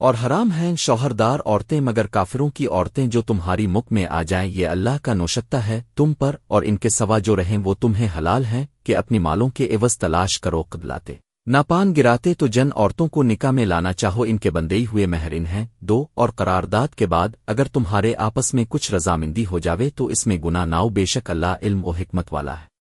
اور حرام ہیں شوہردار عورتیں مگر کافروں کی عورتیں جو تمہاری مک میں آ جائیں، یہ اللہ کا نوشتہ ہے، تم پر اور ان کے سوا جو رہیں وہ تمہیں حلال ہیں کہ اپنی مالوں کے عوض تلاش کرو قبلاتے۔ ناپان گراتے تو جن عورتوں کو نکاح میں لانا چاہو، ان کے بندئی ہوئے مہرن ہیں۔ دو، اور قرارداد کے بعد اگر تمہارے آپس میں کچھ رضامندی ہو جاوے تو اس میں گناہ ناؤ، بے شک اللہ علم و حکمت والا ہے۔